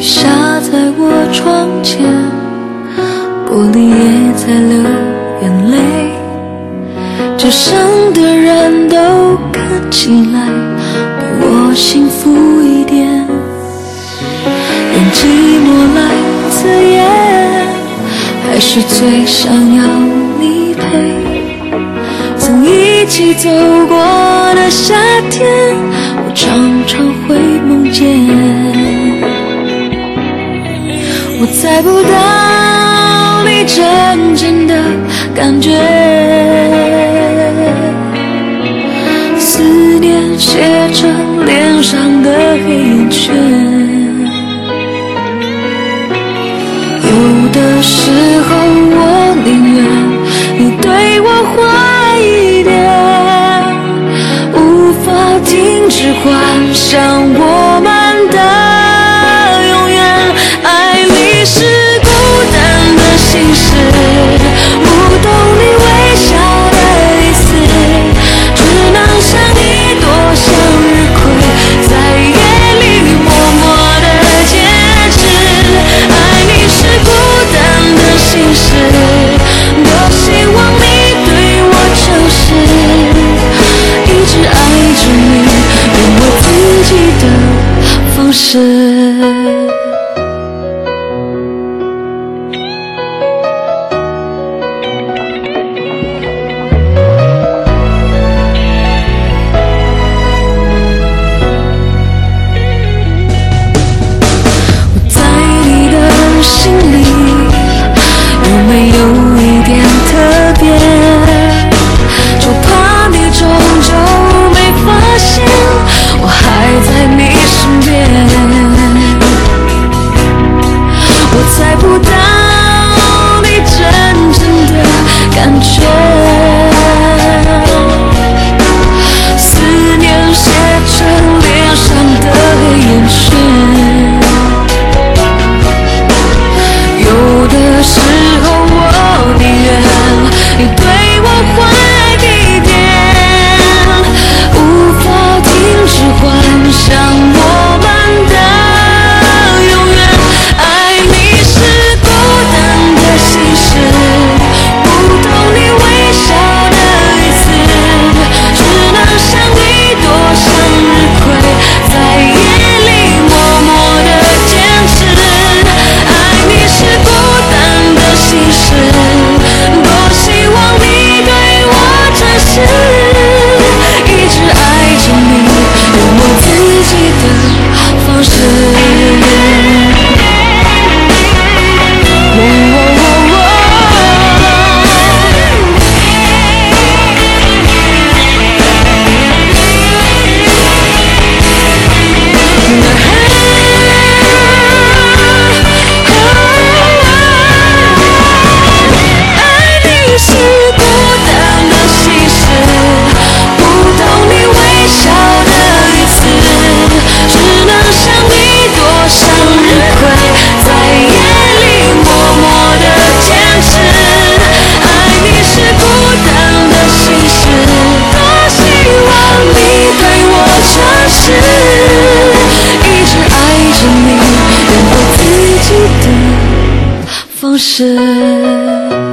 下在我窗前，玻璃也在流眼泪，桌上的人都看起来比我幸福。寂寞来自夜还是最想要你陪。曾一起走过的夏天我常常会梦见。我猜不到你真正的感觉。幻想我不是